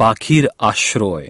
পাখির আশ্রয়।